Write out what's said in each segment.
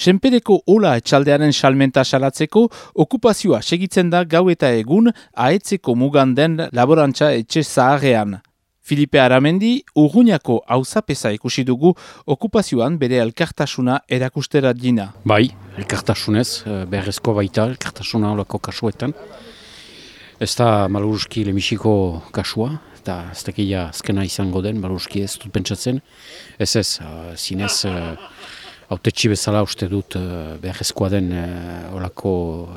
Senpedeko ola etxaldearen salmenta salatzeko, okupazioa segitzen da gau eta egun aetzeko mugan den laborantza etxe zaharrean. Filipe Aramendi, urruñako hauzapesa ikusi dugu okupazioan bere elkartasuna erakusterat dina. Bai, elkartasunez, eh, beharrezko baita elkartasuna olako kasuetan. Ez da maluruski lemisiko kasua, eta ez da azkena izango den, maluruski ez dut pentsatzen. Ez ez, uh, zinez, uh, autetxi bezala uste dut uh, beharrezkoa den uh, olako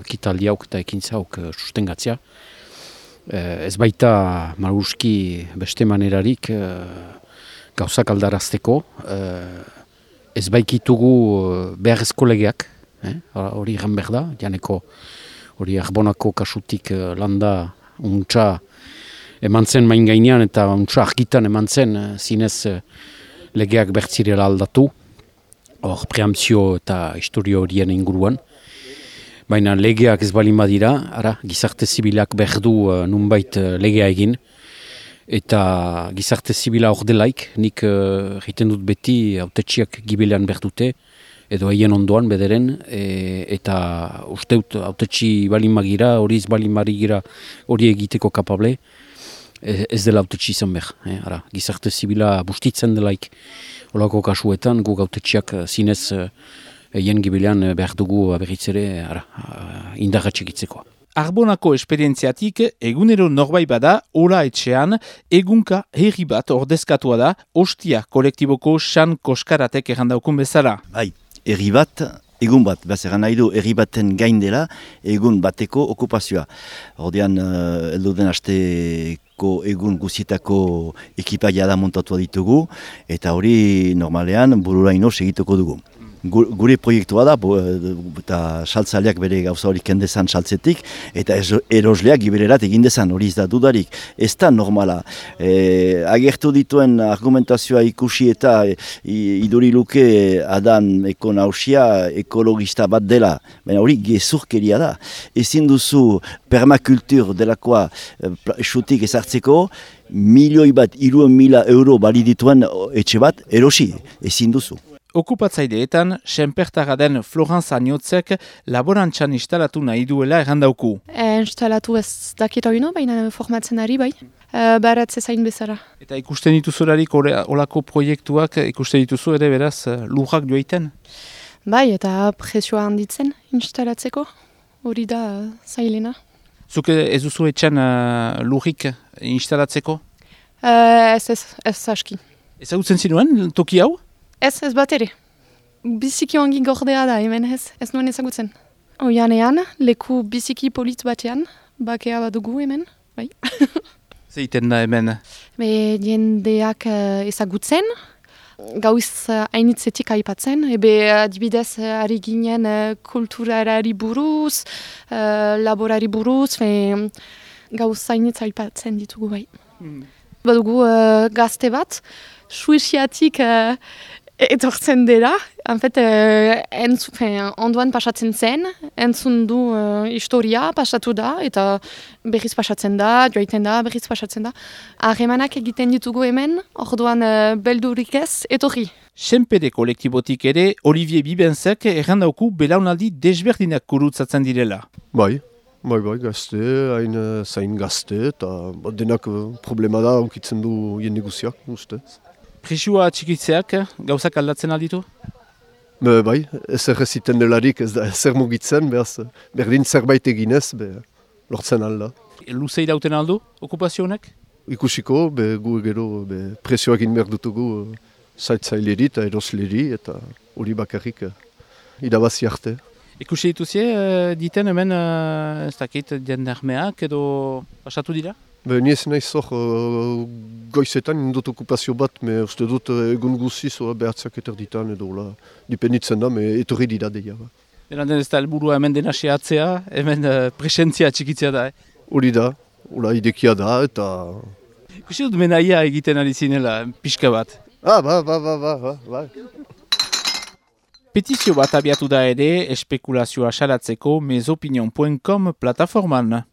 kitaldi hauk eta ekintza hauk uh, sustengatzea. Uh, ez baita maluruski beste manerarik uh, gauzak aldarazteko. Uh, ez baikitugu beharrezko legeak, hori eh? behar da, janeko hori arbonako kasutik uh, landa untxa eman zen main gainean eta untxa argitan eman zen zinez legeak bertzirela aldatu, hor preamzio eta historio horien inguruan. Baina legeak ez balin badira, ara, gizarte zibilak behar du uh, nunbait uh, legea egin, eta gizarte zibila hor delaik, nik uh, dut beti autetxiak gibilean behar dute, edo haien ondoan bederen, e, eta usteut autetxi balin magira, hori ez balin hori egiteko kapable, ez dela autetxi izan behar. E, ara, gizarte zibila bustitzen delaik olako kasuetan, guk autetxiak zinez eien gibilean behar dugu berriz ere indarratxegitzeko. Arbonako esperientziatik egunero norbait bada ola etxean egunka herri bat ordezkatua da ostia kolektiboko san koskaratek errandaukun bezala. Bai, erri bat, egun bat, behaz egan nahi du, erri baten gain dela, egun bateko okupazioa. Hordean, uh, elduden hasteko egun guzietako ekipaia da montatu ditugu, eta hori normalean bururaino segituko dugu gure proiektua da, eta saltzaleak bere gauza hori kendezan saltzetik, eta erosleak gibererat egin dezan, hori ez da dudarik. Ez da normala. E, agertu dituen argumentazioa ikusi eta e, iduri luke adan eko nausia ekologista bat dela, baina hori gezurkeria da. Ezin duzu permakultur delakoa xutik ezartzeko, milioi bat, iruen mila euro bali dituen etxe bat, erosi, ezin duzu. Okupatzaideetan, senpertara den Florence Agnotzek laborantzan instalatu nahi duela errandauku. E, instalatu ez dakita hori baina formatzen ari bai, e, baratze zain bezala. Eta ikusten dituzularik olako proiektuak ikusten dituzu ere beraz lujak joaiten? Bai, eta presioa handitzen instalatzeko, hori da zailena. Zuk ez duzu etxan uh, lujik instalatzeko? E, ez ez, ez aski. Ez hau zinuen toki hau? Ez, ez bat ere. Biziki ongi gordea da, hemen ez, ez nuen ezagutzen. Oianean, leku biziki polit batean, bakea bat dugu hemen, bai. Zeiten da hemen? Be, jendeak uh, ezagutzen, gauiz uh, hainitzetik aipatzen, ebe adibidez uh, ari ginen uh, kulturarari buruz, uh, laborari buruz, fe, gauz hainitz aipatzen ditugu bai. Mm. Badugu uh, gazte bat, suiziatik uh, etortzen dela, en fait, uh, onduan pasatzen zen, entzun du uh, historia pasatu da, eta berriz pasatzen da, joaiten da, berriz pasatzen da. Arremanak egiten ditugu hemen, orduan uh, beldurik ez, etorri. Senpede kolektibotik ere, Olivier Bibenzek errandauku belaunaldi desberdinak kurutzatzen direla. Bai, bai, bai, gazte, hain zain gazte, eta denak problema da, aukitzen du jende guziak, ustez. Prisua txikitzeak gauzak aldatzen alditu? Be, bai, ez erreziten delarik ez da zer mugitzen, behaz, berdin zerbait eginez, be, lortzen alda. Luze irauten aldu, okupazionek? Ikusiko, be, gu gero be, presioak inber dutugu zaitzaileri eta erosleri eta hori bakarrik uh, irabazi arte. Ikusi dituzie, uh, diten hemen, ez dakit, jendarmeak edo pasatu dira? Be, ni ez nahi zor uh, goizetan indot okupazio bat, me uste dut egun guziz uh, behatzak eterditan edo la, dipenditzen da, me etorri dira deia. Ba. Eran den ez da helburua hemen dena sehatzea, hemen uh, presentzia txikitzea da, eh? Hori da, ula idekia da, eta... Kusi dut menaia egiten ari zinela, pixka bat? Ah, ba, ba, ba, ba, ba, ba. Petizio bat abiatu da ere, espekulazioa salatzeko mezopinion.com plataforman.